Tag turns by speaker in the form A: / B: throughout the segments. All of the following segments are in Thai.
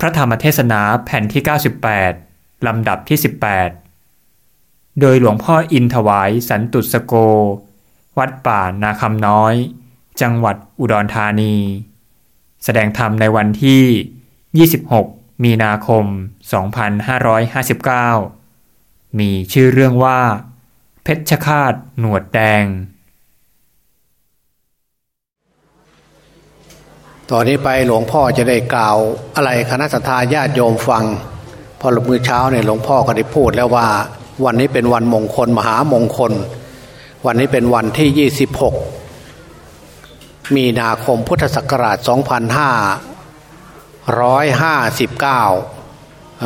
A: พระธรรมเทศนาแผ่นที่ 98 ลำดับที่ 18 โดยหลวงพ่ออินถวายสันตุสโก วัดป่านาคำน้อย จังหวัดอุดรธานี แสดงธรรมในวันที่ 26 มีนาคม 2559 มีชื่อเรื่องว่า เพชฌฆาตหนวดแดง
B: ตอนนี้ไปหลวงพ่อจะได้กล่าวอะไรคณะสัตยาติโยมฟัง พอหลมือเช้าเนี่ยหลวงพ่อก็ได้พูดแล้วว่า วันนี้เป็นวันมงคลมหามงคล วันนี้เป็นวันที่ 26 มีนาคมพุทธศักราช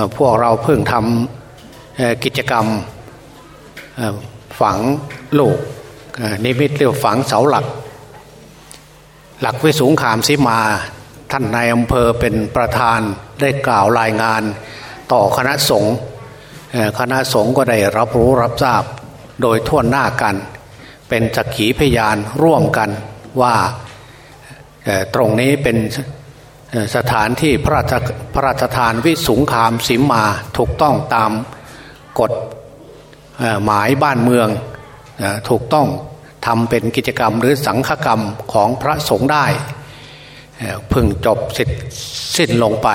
B: 2559 พวกเราเพิ่งทำกิจกรรมฝังลูกนิมิตเรียกฝังเสาหลัก หลักวิสุงขามสิมา ท่านนายอำเภอเป็นประธานได้กล่าวรายงานต่อคณะสงฆ์คณะสงฆ์ก็ได้รับรู้รับทราบโดยทั่วหน้ากัน เป็นสักขีพยานร่วมกันว่าตรงนี้เป็นสถานที่พระราชพระราชทานวิสุงขามสิมมาถูกต้องตามกฎหมายบ้านเมืองถูกต้อง ทำเป็นกิจกรรมหรือสังฆกรรมของพระสงฆ์ได้พึ่งจบเสร็จสิ้นลงไป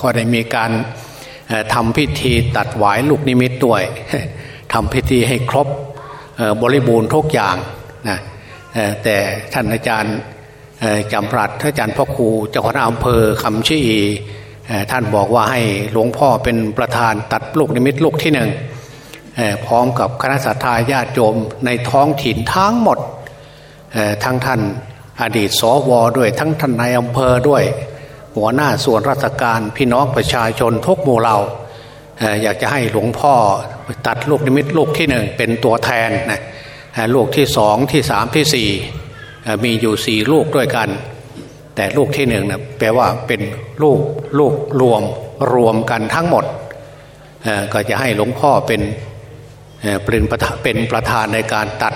B: ก็ได้มีการทำพิธีตัดหวายลูกนิมิตด้วยทำพิธีให้ครบบริบูรณ์ทุกอย่างนะแต่ท่านอาจารย์จำรัดท่านอาจารย์พ่อครูเจ้าคณะอำเภอคำชี้ท่านบอกว่าให้หลวงพ่อเป็นประธานตัดลูกนิมิตลูกที่หนึ่ง พร้อมกับคณะสัตยาญาติโยมในท้องถิ่นทั้งหมดทั้งท่านอดีตสวด้วย ทั้งท่านนายอำเภอด้วย หัวหน้าส่วนราชการพี่น้องประชาชนทุกหมู่เหล่าอยากจะให้หลวงพ่อตัดลูกนิมิตลูกที่หนึ่งเป็นตัวแทนนะลูกที่สองที่สามที่สี่มีอยู่สี่ลูกด้วยกัน แต่ลูกที่หนึ่งนะแปลว่าเป็นลูกลูกรวมรวมกันทั้งหมดก็จะให้หลวงพ่อเป็น เป็นประธานเป็นประธานในการตัด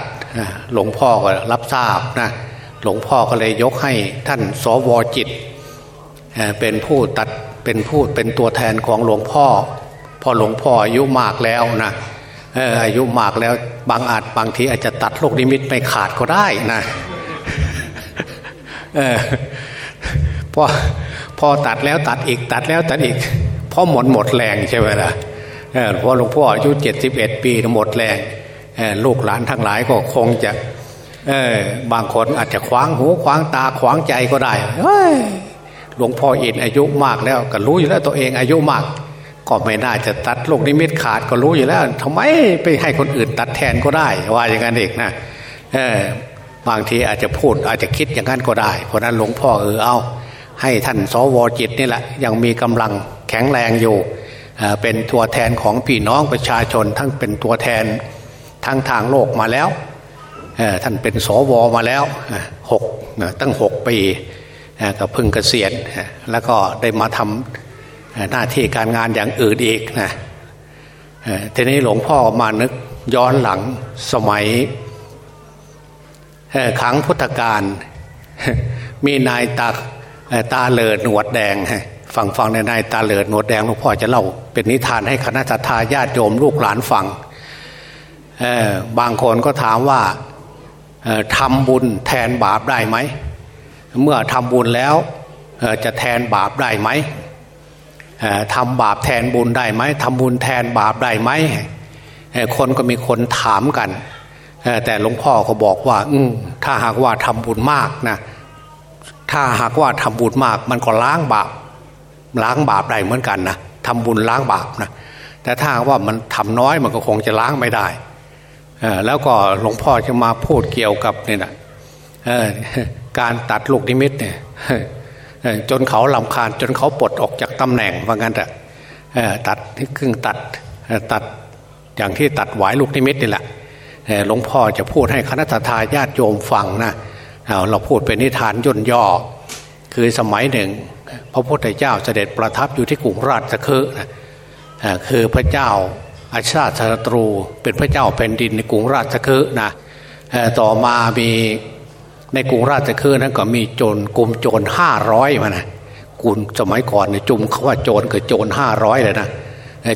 B: หลวงพ่อก็รับทราบนะหลวงพ่อก็เลยยกให้ท่านสวจิต เป็นผู้ตัดเป็นผู้เป็นตัวแทนของหลวงพ่อ พอหลวงพ่ออายุมากแล้วนะอายุมากแล้วบางอาจบางทีอาจจะตัดโลกนิมิตไม่ขาดก็ได้นะพอพอตัดแล้วตัดอีกตัดแล้วตัดอีกพอหมดหมดแรงใช่ไหมล่ะ พราะหลวงพ่ออายุเจ็ดสิบเอ็ดปีหมดแรงลูกหลานทั้งหลายก็คงจะบางคนอาจจะคว้างหูคว้างตาขวางใจก็ได้หลวงพ่ออินอายุมากแล้วก็รู้อยู่แล้วตัวเองอายุมาก ก็ไม่น่าจะตัดลูกนิมิตขาดก็รู้อยู่แล้วทำไมไปให้คนอื่นตัดแทนก็ได้ ว่าอย่างนั้นเองนะบางทีอาจจะพูดอาจจะคิดอย่างนั้นก็ได้ เพราะนั้นหลวงพ่อเออเอาให้ท่านสวจิตนี่แหละยังมีกำลังแข็งแรงอยู่ เป็นตัวแทนของพี่น้องประชาชน ทั้งเป็นตัวแทนทั้งทางโลกมาแล้วท่านเป็นสวมาแล้วหกตั้งหกปีก็พึ่งเกษียณแล้วก็ได้มาทำหน้าที่การงานอย่างอื่นอีกนะทีนี้หลวงพ่อมานึกย้อนหลังสมัยครั้งพุทธกาลมีนายตาตาเลิดหนวดแดง ฟังฟังในนายตาเหลิดหนวดแดงหลวงพ่อจะเล่าเป็นนิทานให้คณะทาญาติโยมลูกหลานฟังบางคนก็ถามว่าทำบุญแทนบาปได้ไหม เมื่อทำบุญแล้วจะแทนบาปได้ไหมทำบาปแทนบุญได้ไหมทำบุญแทนบาปได้ไหมคนก็มีคนถามกัน แต่หลวงพ่อก็บอกว่าถ้าหากว่าทำบุญมากนะถ้าหากว่าทำบุญมากมันก็ล้างบาป ล้างบาปได้เหมือนกันนะทำบุญล้างบาปนะแต่ถ้าว่ามันทำน้อยมันก็คงจะล้างไม่ได้แล้วก็หลวงพ่อจะมาพูดเกี่ยวกับเนี่ยนะการตัดลูกนิมิตเนี่ยจนเขาลำคาญจนเขาปลดออกจากตำแหน่งว่างั้นแต่ตัดครึ่งตัดตัดอย่างที่ตัดหวายลูกนิมิตนี่แหละหลวงพ่อจะพูดให้คณะทาญาติโยมฟังนะเราพูดเป็นนิทานย่นย่อ คือสมัยหนึ่ง พระพุทธเจ้าเสด็จประทับอยู่ที่กรุงราชคฤห์คือพระเจ้าอาชาติศัตรูเป็นพระเจ้าแผ่นดินในกรุงราชคฤห์นะต่อมามีในกรุงราชคฤห์นั้นก็มีโจรกลุ่มโจรห้าร้อยมานะกุลสมัยก่อนเนี่ยจุ่มเขาว่าโจรคือโจรห้าร้อยเลยนะ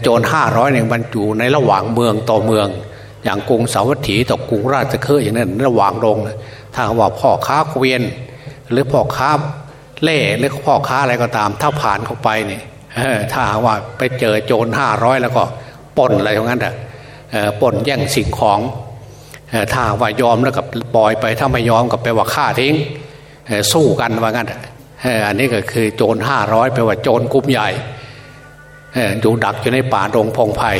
B: โจรห้าร้อยเนี่ยมันอยู่ในระหว่างเมืองต่อเมือง อย่างกรุงสาวัตถีต่อกรุงราชคฤห์อย่างนั้นระหว่างลงถ้าว่าพ่อค้าเกวียน หรือพ่อค้า เล่หรือพ่อค้าอะไรก็ตาม ถ้าผ่านเข้าไปเนี่ยถ้าว่าไปเจอโจรห้าร้อยแล้วก็ป่นอะไรอย่างนั้นอะป่นแย่งสิ่งของถ้าว่ายอมแล้วกับปล่อยไปถ้าไม่ยอมกับไปว่าฆ่าทิ้งสู้กันว่างั้นอันนี้ก็คือโจรห้าร้อยไปว่าโจรกลุ่มใหญ่อยู่ดักอยู่ในป่าดงพงไพ่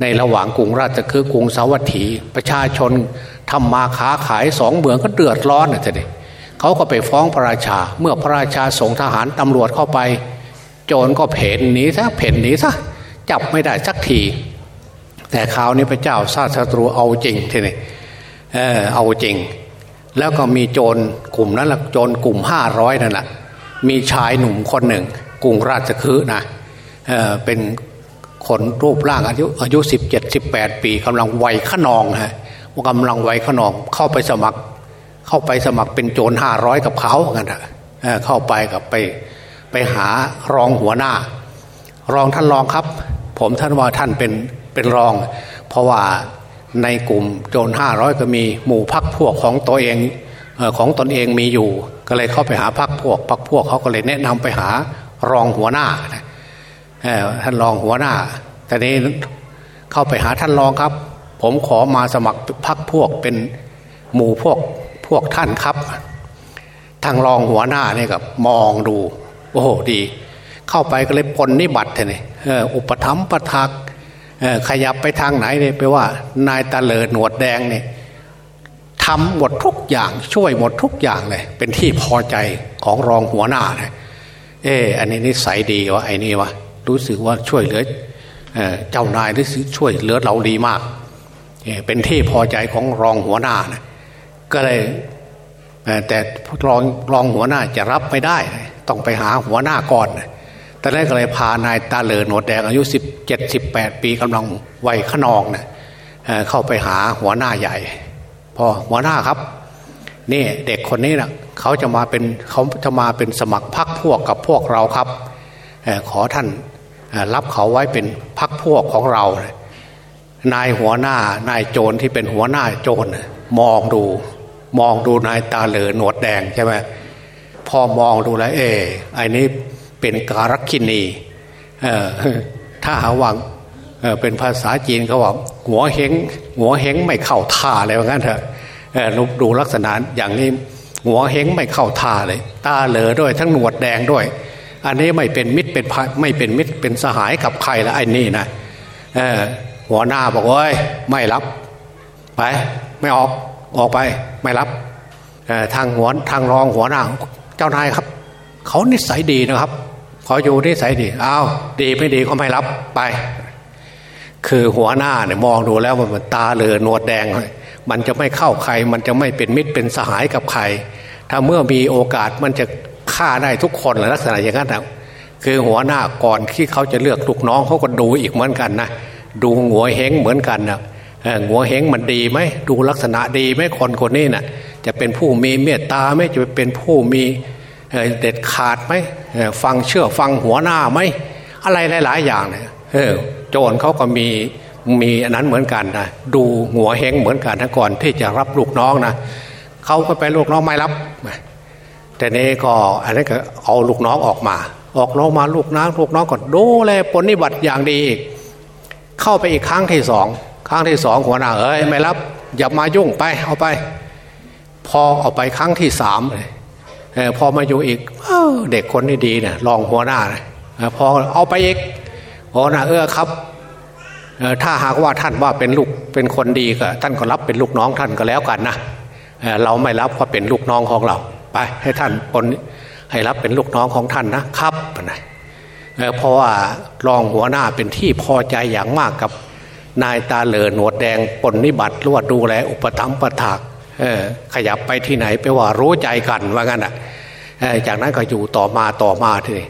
B: ในระหว่างกรุงราชคือกรุงสาวัตถี ประชาชนทำมาค้าขายสองเมืองก็เดือดร้อนนะทีนี้ เขาก็ไปฟ้องพระราชา เมื่อพระราชาส่งทหารตำรวจเข้าไป โจรก็เพ่นหนีซะเพ่นหนีซะจับไม่ได้สักที แต่คราวนี้พระเจ้าซาสตรูเอาจริงทีนี้เออเอาจริง แล้วก็มีโจรกลุ่มนั้นละโจรกลุ่มห้าร้อยนั่นแหละมีชายหนุ่มคนหนึ่งกรุงราชคฤห์นะเออเป็นคนรูปร่างอายุอายุสิบเจ็ดสิบแปดปีกำลังวัยขนองฮะกำลังวัยขนองเข้าไปสมัคร เข้าไปสมัครเป็นโจรห้าร้อยกับเขากันนะเข้าไปกับไปไปหารองหัวหน้า รองท่านรองครับ ผมท่านว่าท่านเป็นเป็นรอง เพราะว่าในกลุ่มโจรห้าร้อยก็มีหมู่พักพวกของตัวเองของตนเองมีอยู่ ก็เลยเข้าไปหาพักพวกพักพวกเขาก็เลยแนะนำไปหารองหัวหน้าท่านรองหัวหน้าแต่นี้เข้าไปหาท่านรองครับ ผมขอมาสมัครพักพวกเป็นหมู่พวก วกท่านครับ ทางรองหัวหน้าเนี่ยกับมองดู โอ้โหดี เข้าไปก็เลยปนนิบัติเลยอุปถัมประทักขยับไปทางไหนเนี่ยไปว่านายตาเลิดหนวดแดงเนี่ยทำหมดทุกอย่างช่วยหมดทุกอย่างเลย เป็นที่พอใจของรองหัวหน้าเลยเอออันนี้นิสัยดีวะไอ้นี่วะรู้สึกว่าช่วยเหลือเจ้านายรู้สึกช่วยเหลือเราดีมากเป็นที่พอใจของรองหัวหน้านะ ก็เลยแต่รองรองหัวหน้าจะรับไม่ได้ ต้องไปหาหัวหน้าก่อนแต่แรกก็เลยพานายตาเหลือหนวดแดงอายุสิบเจ็ดสิบแปดปีกำลังวัยขนองเนะ่ยเข้าไปหาหัวหน้าใหญ่ พอหัวหน้าครับ นี่เด็กคนนี้นะเขาจะมาเป็นเขาจะมาเป็นสมัครพักพวกกับพวกเราครับขอท่านรับเขาไว้เป็นพักพวกของเรา นายหัวหน้านายโจรที่เป็นหัวหน้าโจรมองดู มองดูนายตาเหลือหนวดแดงใช่ไหมพอมองดูแล้วเออไอ้นี้เป็นการคินีถ้าหาวังเป็นภาษาจีนเขาบอกหัวเฮงหัวเฮงไม่เข้าท่าอะไรว่างั้นเถอะดูลักษณะอย่างนี้หัวเฮงไม่เข้าท่าเลย ตาเหลือด้วยทั้งหนวดแดงด้วย อันนี้ไม่เป็นมิตรเป็นไม่เป็นมิตรเป็นสหายกับใครละไอ้นี่นะหัวหน้าบอกว่าไม่รับ ไป ไม่ออก ออกไปไม่รับทางหัวทางรองหัวหน้าเจ้านายครับ เขานิสัยดีนะครับเขาอยู่นิสัยดีอ้าวดีไม่ดีก็ไม่รับไป คือหัวหน้าเนี่ยมองดูแล้วมันตาเหลือหนวดแดง มันจะไม่เข้าใคร มันจะไม่เป็นมิตรเป็นสหายกับใคร ถ้าเมื่อมีโอกาสมันจะฆ่าได้ทุกคนลักษณะอย่างนั้นนะคือหัวหน้าก่อนที่เขาจะเลือกลูกน้องเขาก็ดูอีกเหมือนกันนะดูหัวเฮงเหมือนกันนะ หัวเฮงมันดีไหมดูลักษณะดีไหมคนคนนี้นะ่ะจะเป็นผู้มีเมตตาไหมจะเป็นผู้มีเด็ดขาดไหมฟังเชื่อฟังหัวหน้าไหมอะไรหลาย ๆ อย่างเนี่ยโจรเขาก็มีมีอันนั้นเหมือนกันนะดูหัวเฮงเหมือนกันนะก่อนที่จะรับลูกน้องนะเขาก็ไปลูกน้องไม่รับแต่นี้ก็อันนี้ก็เอาลูกน้องออกมา ออกน้องมาลูกน้องลูกน้องก็ดูแลปนิบัติอย่างดีอีกเข้าไปอีกครั้งที่สอง ครั้งที่สองหัวหน้าเอ้ยไม่รับ อย่ามายุ่งไปเอาไป พอเอาไปครั้งที่สามเลยพอมาอยู่อีกเด็กคนนี้ดีเนี่ยลองหัวหน้าพอเอาไปอีกหัวหน้าเออครับถ้าหากว่าท่านว่าเป็นลูกเป็นคนดีก็ท่านก็รับเป็นลูกน้องท่านก็แล้วกันนะเราไม่รับว่าเป็นลูกน้องของเรา ไปให้ท่านปนให้รับเป็นลูกน้องของท่านนะครับนะเพราะว่ารองหัวหน้าเป็นที่พอใจอย่างมากกับ นายตาเหลือหนวดแดงปนนิบัติรวดดูแลอุปถัมภ์ประถากขยับไปที่ไหนไปว่ารู้ใจกันว่างั้นอะจากนั้นก็อยู่ต่อมาต่อมาทีนี้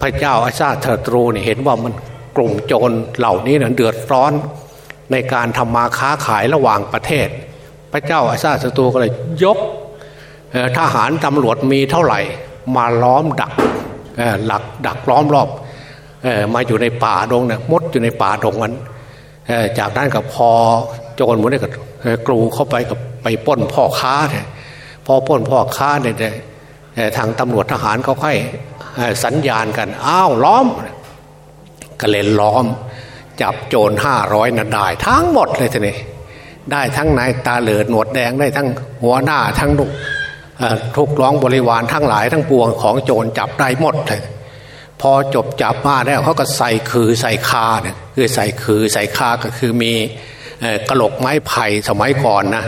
B: พระเจ้าอาชาเทตรูนี่เห็นว่ามันกลุ่มโจรเหล่านี้เดือดร้อนในการทำมาค้าขายระหว่างประเทศ พระเจ้าอาชาเทตรูก็เลยยกทหารตำรวจมีเท่าไหร่ มาล้อมดักหลักดักล้อมรอบมาอยู่ในป่าดงเนี่ยมดอยู่ในป่าดงนั้น จากนั้นก็พอโจรหมดเลยก็กลูเข้าไปกับไปป้นพ่อค้าเนี่ยพอป้นพ่อค้าเนี่ยทางตำรวจทหารเขาค่อยสัญญาณกันอ้าวล้อมก็เลยล้อม จับโจรห้าร้อยน่ะได้ทั้งหมดเลยทีนี้ได้ทั้งนายตาเหลือหนวดแดงได้ทั้งหัวหน้าทั้งลูกทุกร้องบริวารทั้งหลายทั้งปวงของโจรจับได้หมดเลย พอจบจับมาแล้วเขาก็ใส่คือใส่คาเนี่ยคือใส่คือใส่คาก็คือมีกระโหลกไม้ไผ่สมัยก่อนนะ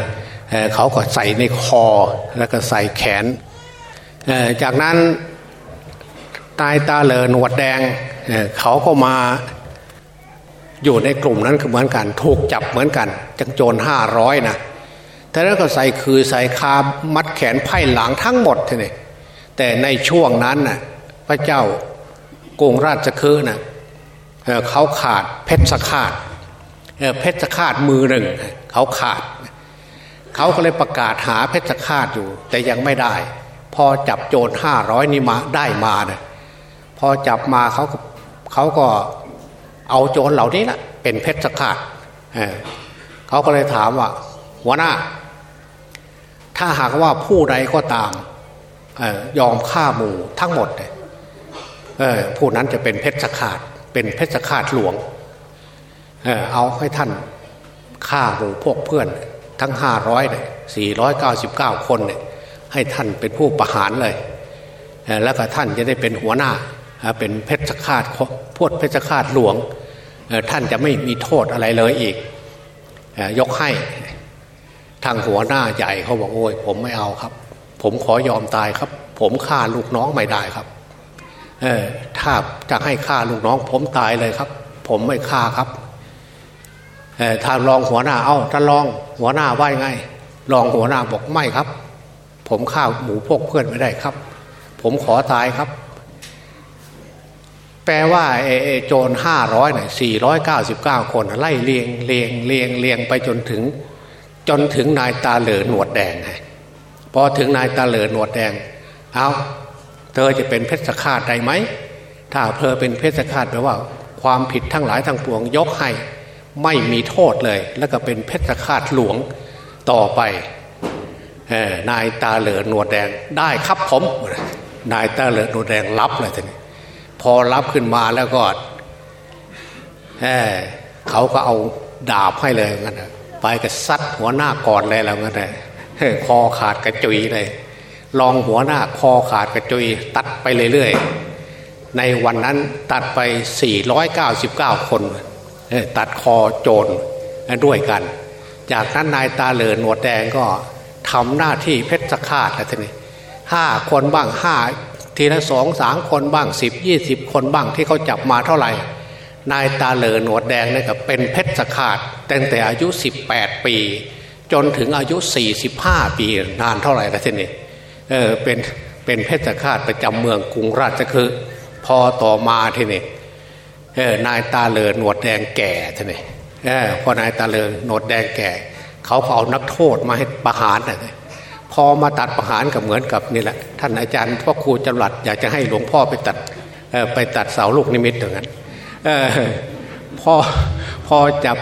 B: เขาก็ใส่ในคอแล้วก็ใส่แขน จากนั้นตายตาเลอหนวดแดงเขาก็มาอยู่ในกลุ่มนั้นเหมือนกันถูกจับเหมือนกันจังโจรห้าร้อยนะแต่แล้วก็ใส่คือใส่คามัดแขนไพ่หลังทั้งหมดทีนี่แต่ในช่วงนั้นน่ะพระเจ้า กรุงราชคือน่ะเขาขาดเพชรสขาดเพชรสขาดมือหนึ่งเขาขาด เขาก็เลยประกาศหาเพชรสขาดอยู่ แต่ยังไม่ได้ พอจับโจรห้าร้อยนี่มาได้มาเนี่ยพอจับมาเขาก็เขาก็เอาโจรเหล่านี้แหละเป็นเพชรขาดเขาก็เลยถามว่าหัวหน้า ถ้าหากว่าผู้ใดก็ตามยอมฆ่าหมู่ทั้งหมด ผู้นั้นจะเป็นเพชรขาดเป็นเพชรขาดหลวงเเอาให้ท่านฆ่าหมู่พวกเพื่อนทั้งห้าร้อยเนี่ยสี่ร้อยเก้าสิบเก้าคนเนี่ยให้ท่านเป็นผู้ประหารเลย แล้วก็ท่านจะได้เป็นหัวหน้าเป็นเพชฌฆาตพวดเพชฌฆาตหลวง ท่านจะไม่มีโทษอะไรเลยอีก ยกให้ทางหัวหน้าใหญ่เขาบอกโอ้ยผมไม่เอาครับ ผมขอยอมตายครับ ผมฆ่าลูกน้องไม่ได้ครับ เออถ้าจะให้ฆ่าลูกน้อง ผมตายเลยครับ ผมไม่ฆ่าครับเออถ้ารองหัวหน้าเอาถ้ารองหัวหน้าว่าไงรองหัวหน้าบอกไม่ครับ ผมฆ่าหมูพวกเพื่อนไม่ได้ครับ ผมขอตายครับ แปลว่าเอโจรห้าร้อยเนี่ยสี่ร้อยเก้าสิบเก้าคนไล่เลียงเลียงเลียงเลียงไปจนถึง จนถึงนายตาเหลือหนวดแดงไงพอถึงนายตาเหลือหนวดแดง เอา เธอจะเป็นเพชฌฆาตได้ไหม ถ้าเธอเป็นเพชฌฆาตแปลว่า ความผิดทั้งหลายทั้งปวงยกให้ไม่มีโทษเลย แล้วก็เป็นเพชฌฆาตหลวงต่อไปนายตาเหลือหนวดแดงได้ครับผม นายตาเหลือหนวดแดงรับเลยทีนี้พอรับขึ้นมาแล้วก็เเขาก็เอาดาบให้เลยงั้นไปก็ซัดหัวหน้าก่อนเลยแล้วงั้นเลยคอขาดกระจุยเลย ลองหัวหน้าคอขาดกระจุยตัดไปเรื่อยๆ ในวันนั้นตัดไป 499 คน ตัดคอโจรด้วยกัน จากนั้นนายตาเหลือหนวดแดงก็ทำหน้าที่เพชรฆาตแล้วทีนี้ห้าคนบ้างห้าทีละสองสามคนบ้างสิบยี่สิบคนบ้างที่เขาจับมาเท่าไหร่ นายตาเหลือหนวดแดงนี่ก็เป็นเพชรสขาดตั้งแต่อายุสิบแปดปี จนถึงอายุสี่สิบห้าปีนานเท่าไหร่ละทีนี้ เออเป็นเป็นเพชรสขาดประจำเมืองกรุงราชคือพอต่อมาทีนี้เออนายตาเลอหนวดแดงแก่ทีนี้เออพอนายตาเลอหนวดแดงแก่ เขาเอานักโทษมาให้ประหารนะพอมาตัดประหารกับเหมือนกับนี่แหละ ท่านอาจารย์พ่อครูจำหลัดอยากจะให้หลวงพ่อไปตัดไปตัดเสาลูกนิมิตอย่างนั้นพอพอจับ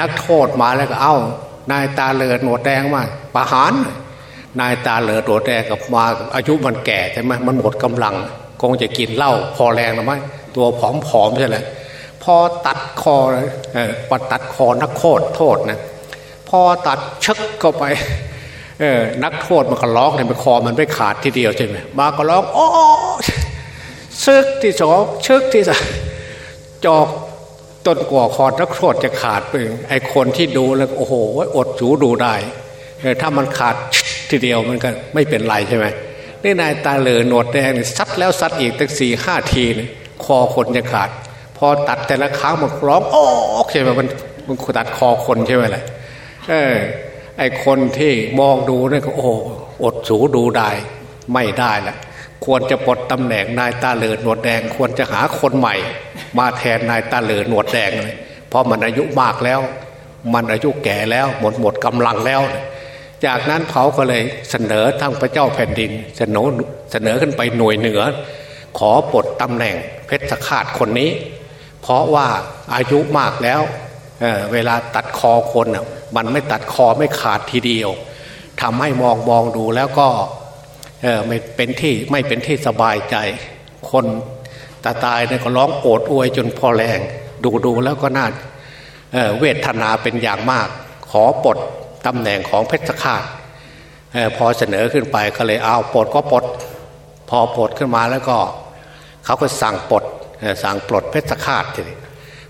B: นักโทษมาแล้วก็เอา้านายตาเลอหนวดแดงมาประหาร นายตาเหลือดหนวดแดงกับมาอายุมันแก่ใช่ไหมมันหมดกำลัง คงจะกินเหล้าพอแรงหรือไม่ตัวผอมๆใช่ไหมพอตัดคอเออพอตัดคอนักโทษโทษนะพอตัดชักเข้าไปเออนักโทษมันก็ร้องเนี่ยมันคอมันไม่ขาดทีเดียวใช่ไหมมาก็ร้องโอ้ซึกที่สองชึกที่สามจอกต้นกว่าคอนักโทษจะขาดไปไอคนที่ดูแล้วโอ้โหอดจูดูได้ถ้ามันขาด ทีเดียวมันก็ไม่เป็นไรใช่ไหมนี่นายตาเหลือหนวดแดงซัดแล้วซัดอีกตั้งสี่ห้าทีคอคนจะขาด พอตัดแต่ละครั้งมันร้องโอ้ใช่ไหมมันมันตัดคอคนใช่ไหมล่ะเออไอคนที่มองดูนี่ก็โอ้อดสูดูได้ไม่ได้ละควรจะปลดตำแหน่งนายตาเหลือหนวดแดง ควรจะหาคนใหม่ มาแทนนายตาเหลือหนวดแดงเลยเพราะมันอายุมากแล้ว มันอายุแก่แล้ว หมดหมดกำลังแล้ว จากนั้นเขาก็เลยเสนอทางพระเจ้าแผ่นดิน เสนอเสนอขึ้นไปหน่วยเหนือ ขอปลดตำแหน่งเพชรฆาตคนนี้ เพราะว่าอายุมากแล้วเเวลาตัดคอคนมันไม่ตัดคอไม่ขาดทีเดียวทำให้มองมองดูแล้วก็ไม่เป็นที่ไม่เป็นที่สบายใจ คนตาตายเนี่ยก็ร้องโอดอวยจนพอแรง ดูดูแล้วก็น่าเเวทนาเป็นอย่างมาก ขอปลด ตำแหน่งของเพชรฆาตพอเสนอขึ้นไปก็เลยเอาปลดก็ปลดพอปลดขึ้นมาแล้วก็เขาก็สั่งปลดสั่งปลดเพชรฆาตทีนี้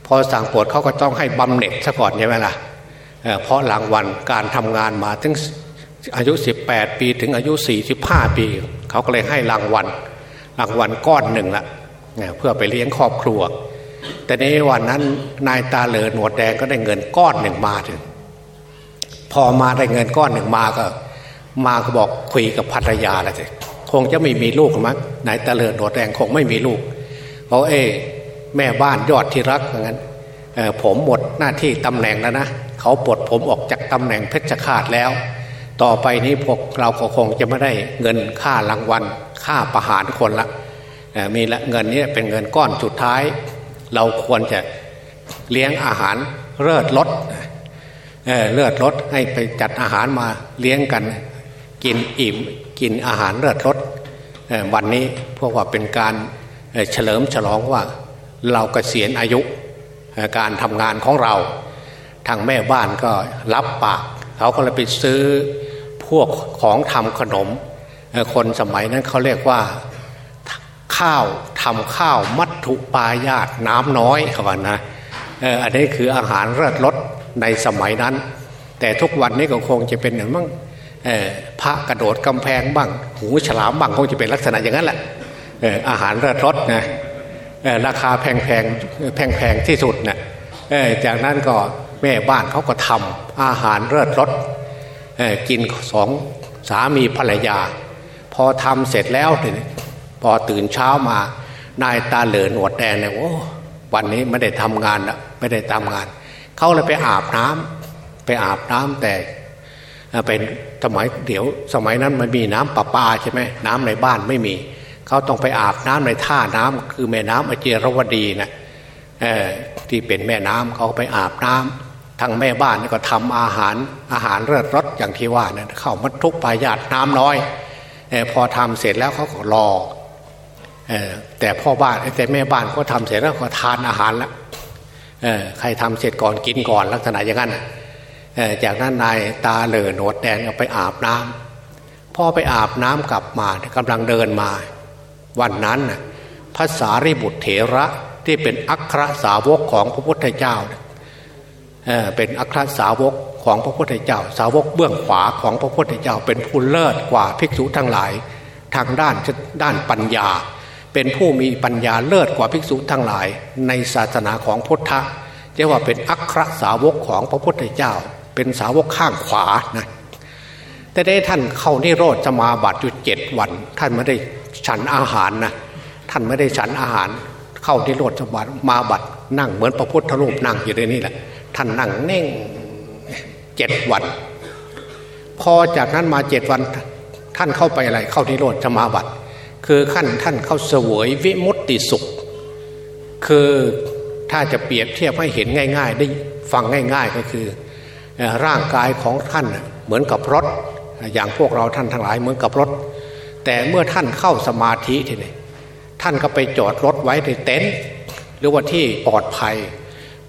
B: พอสั่งปลดเขาก็ต้องให้บำเหน็จซะก่อนใช่ไหมล่ะเพราะรางวัลการทำงานมาถึงอายุ 18 ปีถึงอายุ 45 ปี เขาก็เลยให้รางวัลรางวัลก้อนหนึ่งละเพื่อไปเลี้ยงครอบครัว แต่ในวันนั้นนายตาเหลือหนวดแดงก็ได้เงินก้อนหนึ่งมาถึง พอมาได้เงินก้อนหนึ่งมาก็ มาก็บอกคุยกับภรรยาแล้วสิคงจะไม่มีลูกมั้งนายตาเลือหนวดแดงคงไม่มีลูกเพราะเอ้แม่บ้านยอดที่รักอย่างนั้นผมหมดหน้าที่ตำแหน่งแล้วนะเขาปลดผมออกจากตำแหน่งเพชรขาดแล้ว ต่อไปนี้พวกเราก็คงจะไม่ได้เงินค่ารางวัลค่าประหารคนละมีละเงินนี้เป็นเงินก้อนสุดท้าย เราควรจะเลี้ยงอาหารเลิศรส เลือดรสให้ไปจัดอาหารมาเลี้ยงกัน กินอิ่มกินอาหารเลือดรสวันนี้พวกว่าเป็นการเฉลิมฉลองว่าเรากเกษียณอายุการทำงานของเรา ทางแม่บ้านก็รับปาก เขาก็เลยไปซื้อพวกของทำขนม คนสมัยนั้นเขาเรียกว่าข้าวทำข้าวมัตถุปายาตน้ำน้อยเขาว่านะอันนี้คืออาหารเลิศรส ในสมัยนั้น แต่ทุกวันนี้ก็คงจะเป็นอย่างมั่งพระกระโดดกำแพงบ้าง หูฉลามบ้างคงจะเป็นลักษณะอย่างนั้นแหละอาหารเลิศรสนะราคาแพงแพงแพงแพงที่สุดนะจากนั้นก็แม่บ้านเขาก็ทำอาหารเลิศรสกินสองสามีภรรยา พอทำเสร็จแล้วพอตื่นเช้ามานายตาเหลือหนวดแดงเนี่ยโอ้วันนี้ไม่ได้ทำงานละไม่ได้ทำงาน เขาเลยไปอาบน้ำไปอาบน้ำแต่เป็นสมัยเดี๋ยวสมัยนั้นมันมีน้ำประปาใช่ไหมน้ำในบ้านไม่มี เขาต้องไปอาบน้ำในท่าน้ำคือแม่น้ำอเจรวดีนะที่เป็นแม่น้ำเขาไปอาบน้ำทางแม่บ้านก็ทำอาหารอาหารเลิศรสอย่างที่ว่านะเข้ามัทุกปายาตน้ำน้อยอพอทำเสร็จแล้วเขาก็รอแต่พ่อบ้านแต่แม่บ้านก็ทำเสร็จแล้วก็ทานอาหารแล้ว ใครทำเสร็จก่อนกินก่อนลักษณะอย่างนั้นจากนั้นนายตาเหลือโนดแดงไปอาบน้ำพ่อไปอาบน้ำกลับมากำลังเดินมา วันนั้นภาษาริบุตรเถระที่เป็นอัครสาวกของพระพุทธเจ้าเป็นอัครสาวกของพระพุทธเจ้า สาวกเบื้องขวาของพระพุทธเจ้า เป็นผู้เลิศกว่าภิกษุทั้งหลาย ทางด้านด้านปัญญา เป็นผู้มีปัญญาเลิศกว่าภิกษุทั้งหลาย ในศาสนาของพุทธะเรียกว่าเป็นอัครสาวกของพระพุทธเจ้า เป็นสาวกข้างขวานะแต่ได้ท่านเข้านิโรธจะมาบัตรอยู่เจ็ดวัน ท่านไม่ได้ฉันอาหารนะท่านไม่ได้ฉันอาหาร เข้าที่โลดสบัติมาบัดนั่งเหมือนพระพุทธรูปนั่งอยู่ในนี่แหละท่านนั่งเน่งเจ็ดวัน พอจากนั้นมาเจ็ดวัน ท่านเข้าไปอะไรเข้าที่โลดสมาบัติ คือขั้นท่านเข้าเสวยวิมุตติสุข คือถ้าจะเปรียบเทียบให้เห็นง่าย ๆ ได้ฟังง่าย ๆ ก็คือร่างกายของท่านเหมือนกับรถ อย่างพวกเราท่านทั้งหลายเหมือนกับรถ แต่เมื่อท่านเข้าสมาธิทีนี้ท่านก็ไปจอดรถไว้ในเต็นท์หรือว่าที่ปลอดภัย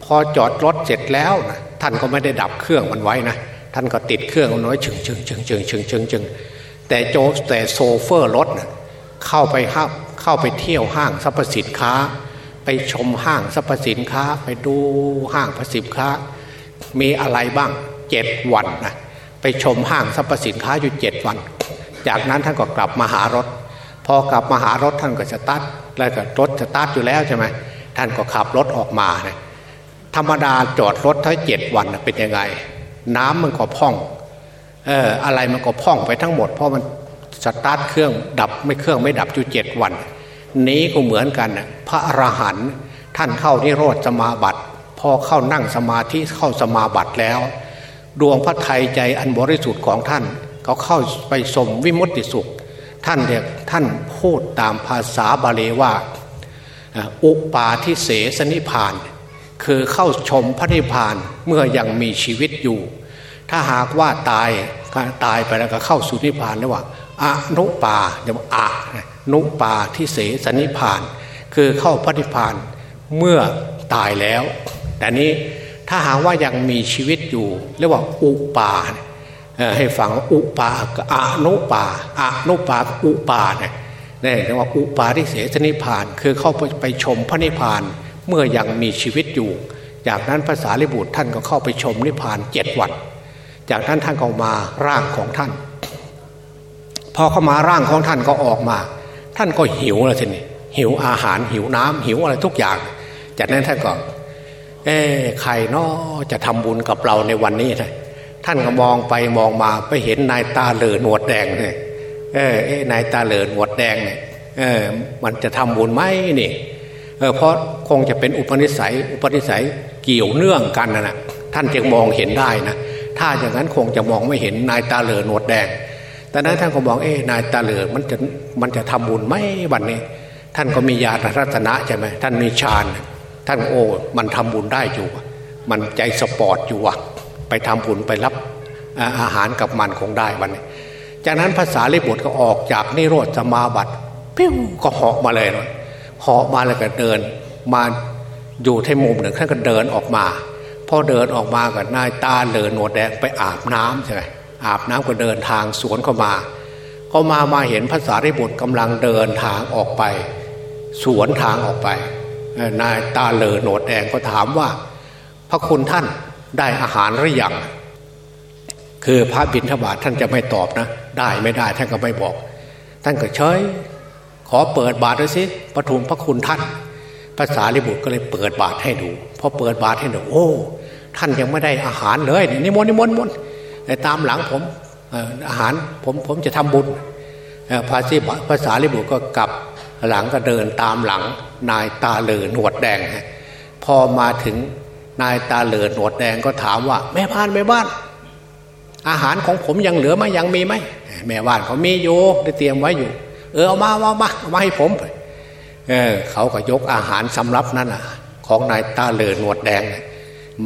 B: พอจอดรถเสร็จแล้วนะท่านก็ไม่ได้ดับเครื่องมันไว้นะท่านก็ติดเครื่องนไว้ชึงชึงชึงชึงชึงชึงชึงแต่โจแต่โซเฟอร์รถนะ เข้าไปห้าเข้าไปเที่ยวห้างสรรพสินค้า ไปชมห้างสรรพสินค้า ไปดูห้างสรรพสินค้า มีอะไรบ้างเจ็ดวันนะไปชมห้างสรรพสินค้าอยู่เจ็ดวัน จากนั้นท่านก็กลับมาหารถ พอกลับมาหารถท่านก็จะตัดแล้วก็รถจะตัดอยู่แล้วใช่ไหมท่านก็ขับรถออกมาเนี่ยธรรมดาจอดรถทั้งเจ็ดวันเป็นยังไง น้ำมันก็พ่องเอออะไรมันก็พ่องไปทั้งหมด เพราะมัน สตาร์ทเครื่องดับไม่เครื่องไม่ดับอยู่เจ็ดวัน นี้ก็เหมือนกันพระอรหันต์ท่านเข้านิโรธสมาบัติ พอเข้านั่งสมาธิเข้าสมาบัติแล้ว ดวงพระไทยใจอันบริสุทธิ์ของท่านเขาเข้าไปสมวิมุตติสุข ท่านเรียกท่านพูดตามภาษาบาลีว่าอุปาทิเสสนิพาน คือเข้าชมพระนิพพานเมื่อยังมีชีวิตอยู่ ถ้าหากว่าตายตายไปแล้วก็เข้าสู่นิพพานเรียกว่า อนุปาเรียว่าอะนุปาทิเสสนิพาน คือเข้าพระนิพพานเมื่อตายแล้ว แต่นี้ถ้าหากว่ายังมีชีวิตอยู่เรียกว่าอุปาให้ฟังอุปาอนุปาอนุปาอุปาเนี่ยนี่เรียกว่าอุปาทิเสสนิพาน คือเข้าไปไปชมพระนิพพาน เมื่อยังมีชีวิตอยู่ จากนั้นภาษาลิบุตรท่านก็เข้าไปชมนิพพานเจ็ดวัน จากนั้นท่านก็มาร่างของท่าน พอเข้ามาร่างของท่านก็ออกมา ท่านก็หิวแล้วทีนี้หิวอาหารหิวน้ำหิวอะไรทุกอย่าง จากนั้นท่านก็เอ้ใครนาะจะทำบุญกับเราในวันนี้นท่านก็มองไปมองมาไปเห็นนายตาเหลือหนวดแดงเนี่ยเออนายตาเหลือหนวดแดงเนี่ยเออมันจะทำบุญไหมนี่เออเพราะคงจะเป็นอุปนิสัย อุปนิสัยเกี่ยวเนื่องกันนะนะท่านจึงมองเห็นได้นะถ้าอย่างนั้นคงจะมองไม่เห็นนายตาเหลือหนวดแดง แต่นั้นท่านก็มองเอ้นายตาเหลือมันจะมันจะทำบุญไหมวันนี้ ท่านก็มีญาณรัตนะใช่ไหมท่านมีฌานท่านโอ้มันทำบุญได้อยู่ มันใจสปอร์ตอยู่อะไปทำบุญไปรับอาหารกับมันคงได้วันนี้ จากนั้นภาษาลิบุตรก็ออกจากนิโรธสมาบัติปิ้วก็เหาะมาเลยเหาะมาแล้วก็เดิน มาอยู่ที่มุมหนึ่งท่านก็เดินออกมาพอเดินออกมากับนายตาเดินหนวดแดงไปอาบน้ำใช่ไหม อาบน้ำก็เดินทางสวนเข้ามา ก็มามาเห็นภาษาริบุตรกำลังเดินทางออกไป สวนทางออกไป นายตาเลอโหนดแดงก็ถามว่า พระคุณท่านได้อาหารหรือยังคือพระบิณฑบาตท่านจะไม่ตอบนะ ได้ไม่ได้ท่านก็ไม่บอก ท่านก็เฉยขอเปิดบาตรด้วยสิปฐุมพระคุณท่านภาษาลิบุตรก็เลยเปิดบาตรให้ดูพอเปิดบาตรให้ดูโอ้ ท่านยังไม่ได้อาหารเลยนิมนต์นิมนต์มนต์ ตามหลังผมอาหารผมผมจะทำบุญภาษีภาษาลิบุตรก็กลับหลังก็เดินตามหลังนายตาเหลือหนวดแดงพอมาถึงนายตาเหลือหนวดแดงก็ถามว่า แม่บ้านแม่บ้าน อาหารของผมยังเหลือไหมยังมีไหมแม่บ้านเขามีอยู่ได้เตรียมไว้อยู่ เออเอามาเอามาเอามาให้ผมเออเขาก็ยกอาหารสำรับนั่นอะ ของนายตาเหลือหนวดแดง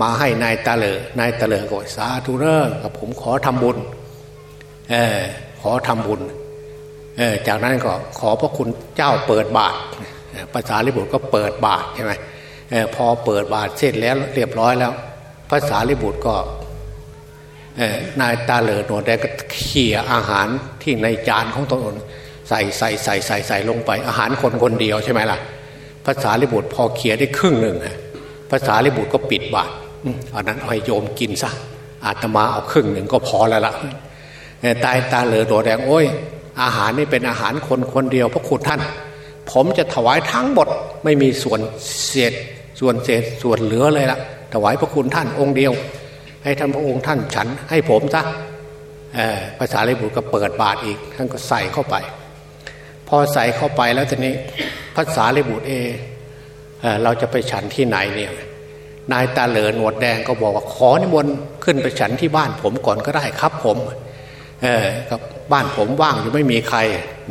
B: มาให้นายตาเลอนายตาเลอก็สาธุเร่อกับผมขอทำบุญเออขอทำบุญเออจากนั้นก็ขอพระคุณเจ้าเปิดบาทภาษาลิบุตรก็เปิดบาทใช่ไหมออพอเปิดบาทเสร็จแล้วเรียบร้อยแล้วภาษาลิบุตรก็นายตาเลอหนวดแดงก็เขี่ยอาหารที่ในจานของตนใส่ใส่ใส่ใส่ใส่ลงไปอาหารคนคนเดียวใช่ไหมล่ะภาษาลิบุตรพอเขี่ยได้ครึ่งหนึ่ง ภาษาลิบุตรก็ปิดบาทอันนั้นเอาให้โยมกินซะอาตมาเอาครึ่งหนึ่งก็พอแล้วล่ะตายตาเหลือหนวดแดงโอ้ย อาหารนี่เป็นอาหารคนคนเดียวพระคุณท่าน ผมจะถวายทั้งหมดไม่มีส่วนเศษส่วนเศษส่วนเหลือเลยละถวายพระคุณท่านองค์เดียว ให้ท่านพระองค์ท่านฉันให้ผมซะภาษาลิบุตรก็เปิดบาทอีก ท่านก็ใส่เข้าไป พอใส่เข้าไปแล้วทีนี้ภาษาลิบุตรเอ เราจะไปฉันที่ไหนเนี่ยนายตาเหลือหนวดแดงก็บอกว่าขอนิมนต์ขึ้นไปฉันที่บ้านผมก่อนก็ได้ครับผมเออกับบ้านผมว่างอยู่ไม่มีใคร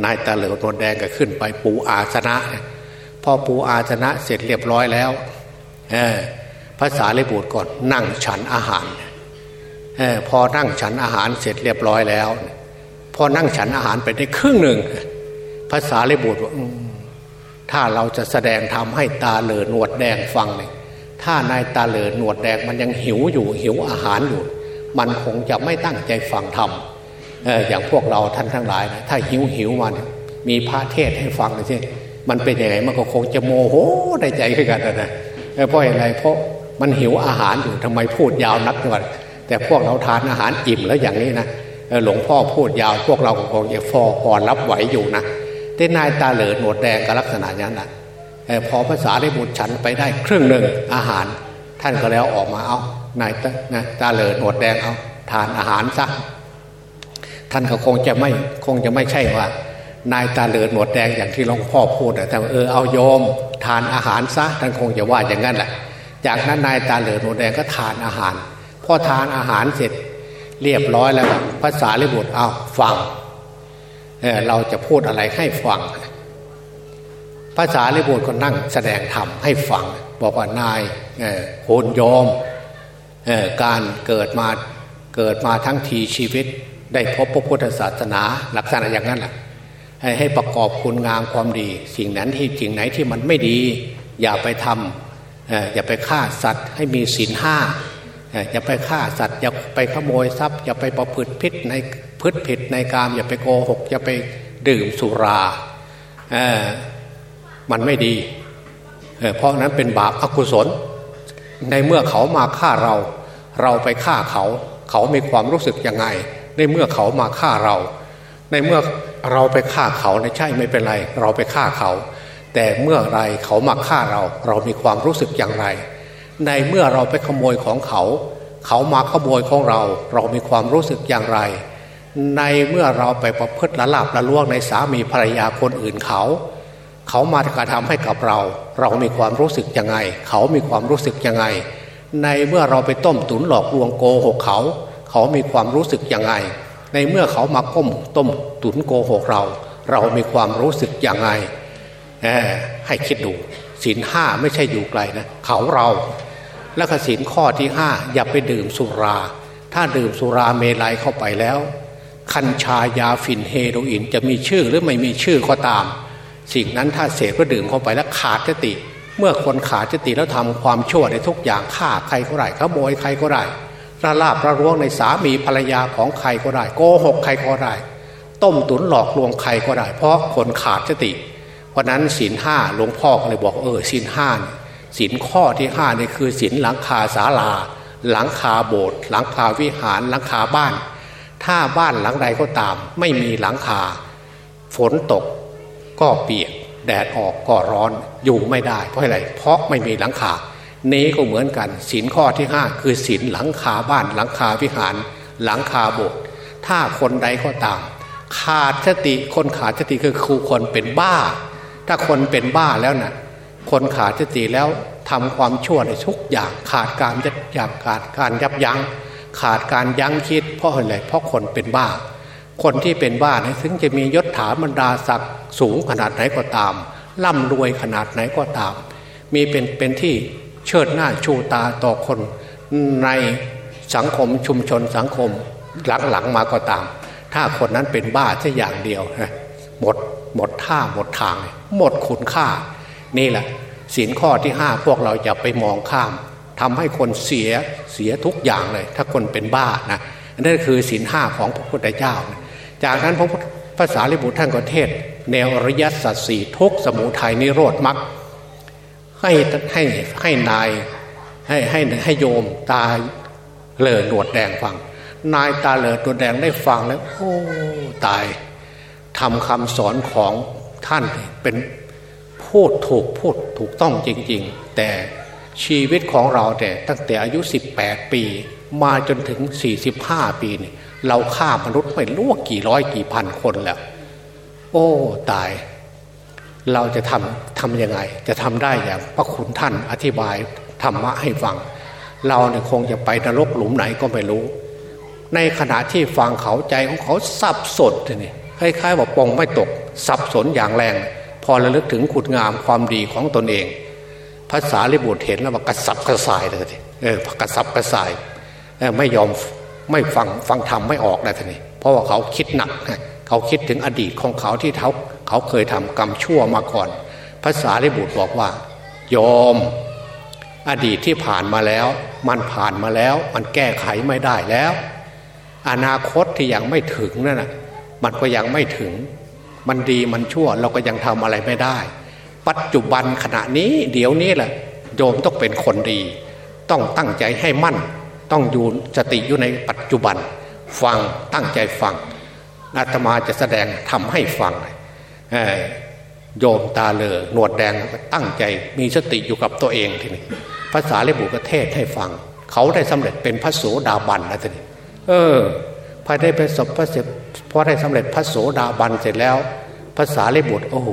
B: นายตาเหลือตัวแดงก็ขึ้นไปปูอาสนะพอปูอาสนะเสร็จเรียบร้อยแล้วเออภาษาเลบูดก่อนนั่งฉันอาหารเออพอนั่งฉันอาหารเสร็จเรียบร้อยแล้ว พอนั่งฉันอาหารไปได้ครึ่งหนึ่งภาษาเลบูดว่า ถ้าเราจะแสดงทำให้ตาเหลือหนวดแดงฟังเลยถ้านายตาเหลือหนวดแดงมันยังหิวอยู่หิวอาหารอยู่ มันคงจะไม่ตั้งใจฟังธรรมอย่างพวกเราท่านทั้งหลายนะถ้าหิวหิวมันมีพระเทศให้ฟังนะใช่มันเป็นยังไงมันก็คงจะโมโหในใจขึ้นกันนะเพราะอะไรเพราะมันหิวอาหารอยู่ทำไมพูดยาวนักจังวแต่พวกเราทานอาหารอิ่มแล้วอย่างนี้นะหลวงพ่อพูดยาวพวกเราคงจะฟอพอรับไหวอยู่นะ แต่นายตาเหลือหนวดแดงกับลักษณะนั้นพอภาษาได้บุตรฉันไปได้ครึ่งหนึ่งอาหาร ท่านก็แล้วออกมาเอานายตาเหลือหนวดแดงเอาทานอาหารซะท่านก็คงจะไม่คงจะไม่ใช่ว่า นายตาเหลือดหนวดแดงอย่างที่หลวงพ่อพูดแต่เออเอาโยม ทานอาหารซะท่านคงจะว่าอย่างนั้นแหละ จากนั้นนายตาเหลือดหนวดแดงก็ทานอาหารพอทานอาหารเสร็จ เรียบร้อยแล้วภาษาลิบุตรเอาฟัง เราจะพูดอะไรให้ฟัง ภาษาลิบุตรก็นั่งแสดงธรรมให้ฟัง บอกว่านายโหนยอมการเกิดมาเกิดมาทั้งทีชีวิต ได้พบพระพุทธศาสนาลักษณะอย่างนั้นแหละให้ประกอบคุณงามความดี สิ่งนั้นที่สิ่งไหนที่มันไม่ดี อย่าไปทำอย่าไปฆ่าสัตว์ให้มีศีลห้าอย่าไปฆ่าสัตว์อย่าไปขโมยทรัพย์ อย่าไปประพฤติผิดใน พฤติผิดในการอย่าไปโกหกอย่าไปดื่มสุรามันไม่ดีเพราะนั้นเป็นบาปอกุศล ในเมื่อเขามาฆ่าเรา เราไปฆ่าเขา เขามีความรู้สึกยังไง ในเมื่อเขามาฆ่าเรา ในเมื่อเราไปฆ่าเขาในใช่ไม่เป็นไร เราไปฆ่าเขา แต่เมื่อไรเขามาฆ่าเรา เรามีความรู้สึกอย่างไร ในเมื่อเราไปขโมยของเขา เขามาขโมยของเรา เรามีความรู้สึกอย่างไร ในเมื่อเราไปประพฤติละลาบละล่วงในสามีภรรยาคนอื่นเขา เขามากระทำให้กับเรา เรามีความรู้สึกยังไง เขามีความรู้สึกยังไง ในเมื่อเราไปต้มตุนหลอกลวงโกหกเขา เขามีความรู้สึกยังไง ในเมื่อเขามาก้มต้มตุนโกหกเรา เรามีความรู้สึกยังไงให้คิดดูศีลห้าไม่ใช่อยู่ไกลนะเขาเราแล้วก็ศีลข้อที่ห้าอย่าไปดื่มสุรา ถ้าดื่มสุราเมลัยเข้าไปแล้ว คัญชายาฝิ่นเฮโรอีนจะมีชื่อหรือไม่มีชื่อก็ตาม สิ่งนั้นถ้าเสพก็ดื่มเข้าไปแล้วขาดสติ เมื่อคนขาดสติแล้วทำความชั่วในทุกอย่างฆ่าใครก็ได้ขโมยใครก็ได้ระลาบระรวงในสามีภรรยาของใครก็ได้โกหกใครก็ได้ต้มตุ๋นหลอกลวงใครก็ได้ เพราะคนขาดสติ เพราะนั้นศีลห้าหลวงพ่อก็เลยบอกเออศีลห้าศีลข้อที่ห้านี่คือศีลหลังคาศาลา หลังคาโบสถ์หลังคาวิหารหลังคาบ้าน ถ้าบ้านหลังใดก็ตาม ไม่มีหลังคา ฝนตกก็เปียก แดดออกก็ร้อนอยู่ไม่ได้ เพราะอะไรเพราะไม่มีหลังคานี้ก็เหมือนกันศีลข้อที่ห้าคือศีลหลังคาบ้านหลังคาวิหาร หลังคาโบสถ์ถ้าคนใดก็ตาม ขาดสติคนขาดสติคือครูคนเป็นบ้า ถ้าคนเป็นบ้าแล้วนะ่ะคนขาดสติแล้วทำความชั่วในทุกอย่างขาดการยับยั้งขาดการยับยัง้ง ขาดการยั้งคิด เพราะอะไรเพราะคนเป็นบ้า คนที่เป็นบ้านถึงจะมียศถาบรรดาศักดิ์สูงขนาดไหนก็ตามร่ำรวยขนาดไหนก็ตาม มีเป็นเป็นที่เชิดหน้าชูตาต่อคนในสังคมชุมชนสังคมหลังๆมาก็ตาม ถ้าคนนั้นเป็นบ้าแค่อย่างเดียวหมดหมดท่าหมดทาง หมดคุณค่า นี่แหละสินข้อที่ห้าพวกเราอย่าไปมองข้าม ทำให้คนเสียเสียทุกอย่างเลย ถ้าคนเป็นบ้านะนั่นคือสินห้าของพระพุทธเจ้านะจากนั้นพระภาษาลิบุตรท่านก็เทศ แนวอริยสัจสี่ทุกสมุทัยนิโรธมรรคให้ให้ให้นายให้ให้ให้โยมตาเลอหนวดแดงฟัง นายตาเลอหนวดแดงได้ฟังแล้ว โอ้ตายทำคำสอนของท่านเป็นพูดถูกพูดถูกต้องจริง ๆ แต่ ชีวิตของเราแต่ตั้งแต่อายุ 18 ปี มาจนถึง 45 ปีนี่เราฆ่ามนุษย์ไม่รู้ว่ากี่ร้อยกี่พันคนแล้ว โอ้ตาย เราจะทำทำยังไง จะทำได้อย่างพระคุณท่านอธิบายธรรมะให้ฟัง เราเนี่ยคงจะไปนรกหลุมไหนก็ไม่รู้ ในขณะที่ฟังเขาใจของเขาสับสนนี่คล้ายๆว่าปองไม่ตก สับสนอย่างแรง พอระลึกถึงคุณงามความดีของตนเอง ภาษาลิบุตรเห็นแล้วว่ากระสับกระส่ายเลยเออกระสับกระส่ายไม่ยอมไม่ฟังฟังธรรมไม่ออกนะท่านนี่เพราะว่าเขาคิดหนักเขาคิดถึงอดีตของเขาที่เขาเขาเคยทำกรรมชั่วมาก่อนภาษาลิบุตรบอกว่า ยอมอดีตที่ผ่านมาแล้ว มันผ่านมาแล้ว มันแก้ไขไม่ได้แล้ว อนาคตที่ยังไม่ถึงนั่นนะมันก็ยังไม่ถึง มันดีมันชั่วเราก็ยังทำอะไรไม่ได้ ปัจจุบันขณะนี้เดี๋ยวนี้แหละโยมต้องเป็นคนดี ต้องตั้งใจให้มั่น ต้องอยู่สติอยู่ในปัจจุบัน ฟังตั้งใจฟังอาตมาจะแสดงทำให้ฟังโยมตาเลอหนวดแดงตั้งใจมีสติอยู่กับตัวเองทีนี้ภาษาเลบุกเทศให้ฟัง เขาได้สำเร็จเป็นพระโสดาบันนะทีนี้เออพอได้ไปสบพระเสร็จพอได้สำเร็จพระโสดาบันเสร็จแล้วภาษาเลบุตรโอ้โห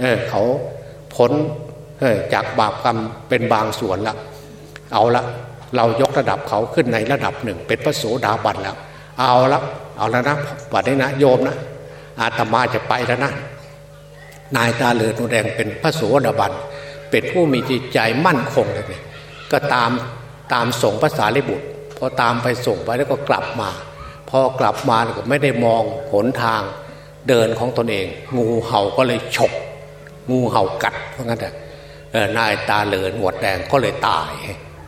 B: เออเขา พ้นจากบาปกรรมเป็นบางส่วนละเอาละเรายกระดับเขาขึ้นในระดับหนึ่ง เป็นพระโสดาบันแล้ว เอาละเอาแล้วนะบัดนี้นะโยมนะ อาตมาจะไปแล้วนะนายตาเหลือนูแดงเป็นพระโสดาบันเป็นผู้มีจิตใจมั่นคงเลย ก็ตามตามส่งภาษาลิบุตรพอตามไปส่งไปแล้วก็กลับมา พอกลับมาก็ไม่ได้มองหนทางเดินของตนเอง งูเห่าก็เลยฉก งูเห่ากัดเพราะงั้นแหละนายตาเหลือนหวดแดงก็เลยตาย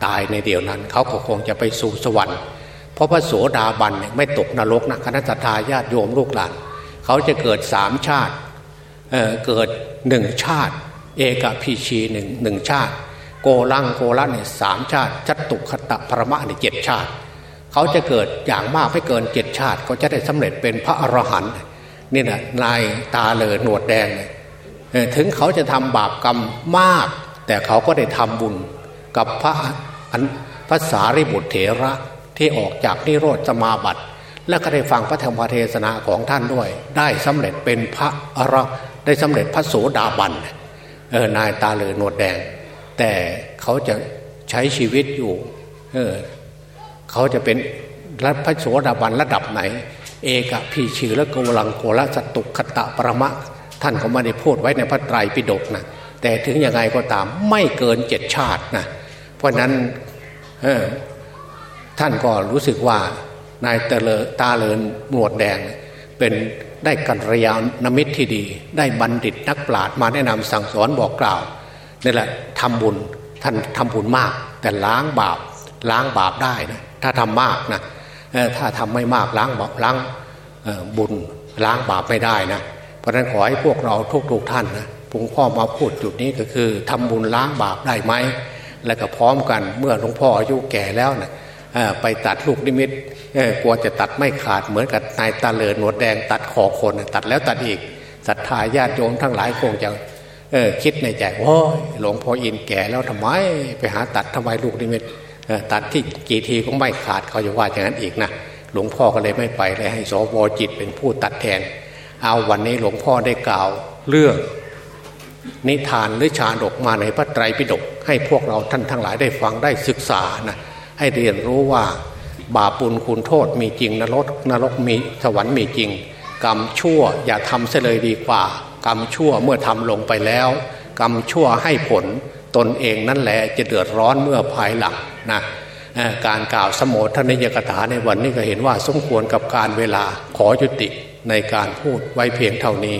B: ตายในเดียวนั้น เขาก็คงจะไปสู่สวรรค์ เพราะพระโสดาบันเนี่ยไม่ตกนรกนะคณะทาญาติโยมลูกหลาน เขาจะเกิดสามชาติเเกิดหนึ่งชาติ เอกพีชีหนึ่งหนึ่งชาติ โกลังโกลัเนี่ยสามชาติจัตุคตะพระมะเนี่ยเจ็ดชาติ เขาจะเกิดอย่างมากไม่เกินเจ็ดชาติก็จะได้สำเร็จเป็นพระอรหันต์นี่นะนายตาเลอหนวดแดงเนี่ย ถึงเขาจะทำบาปกรรมมาก แต่เขาก็ได้ทำบุญกับพระภาษาริบุตรเถระที่ออกจากนิโรธสมาบัติ และก็ได้ฟังพระธรรมเทศนาของท่านด้วย ได้สำเร็จเป็นพระอรได้สำเร็จพระโสดาบันเออนายตาเหลยหนวดแดง แต่เขาจะใช้ชีวิตอยู่เออเขาจะเป็นรัพระโสดาบันระดับไหน เอกพีชื่อและโกลังโกละสตุคตะประมะ ท่านก็ไม่ได้พูดไว้ในพระไตรปิฎกนะแต่ถึงยังไงก็ตามไม่เกินเจ็ดชาตินะเพราะนั้นท่านก็รู้สึกว่านายเตลตาเลินหนวดแดง เป็นได้กัลยาณมิตรที่ดี ได้บัณฑิตนักปราชญ์มาแนะนำสั่งสอนบอกกล่าวนี่แหละทำบุญท่านทำบุญมาก แต่ล้างบาปล้างบาปได้นะถ้าทำมากนะถ้าทำไม่มากล้างบาปล้างบุญล้างบาปไม่ได้นะ เพราะนั้นขอให้พวกเราทุกทุกท่านนะหลวงพ่อมาพูดจุดนี้ก็คือทำบุญล้างบาปได้ไหม และก็พร้อมกันเมื่อหลวงพ่ออายุแก่แล้วนะไปตัดลูกนิมิตกลัวจะตัดไม่ขาดเหมือนกับนายตาเลินหนวดแดงตัดคอคนตัดแล้วตัดอีกศรัทธาญาติโยมทั้งหลายคงจะคิดในใจโอ้ยหลวงพ่ออินแก่แล้วทำไมไปหาตัดทำไมลูกนิมิตตัดที่กี่ทีก็ไม่ขาดเขาจะว่าอย่างนั้นอีกนะหลวงพ่อก็เลยไม่ไปเลยให้สวจิตเป็นผู้ตัดแทน เอาวันนี้หลวงพ่อได้กล่าวเรื่อง นิทานหรือชาดกมาในพระไตรปิฎกให้พวกเราท่านทั้งหลายได้ฟังได้ศึกษานะให้เรียนรู้ว่าบาปุลคุณโทษมีจริงนรกนรกมีสวรรค์มีจริง กรรมชั่วอย่าทำเสียเลยดีกว่า กรรมชั่วเมื่อทำลงไปแล้ว กรรมชั่วให้ผลตนเองนั่นแหละจะเดือดร้อนเมื่อภายหลังนะการกล่าวสมโภชนิยกถาในวันนี้ก็เห็นว่าสมควรกับการเวลาขอยุติ ในการพูดไว้เพียงเท่านี้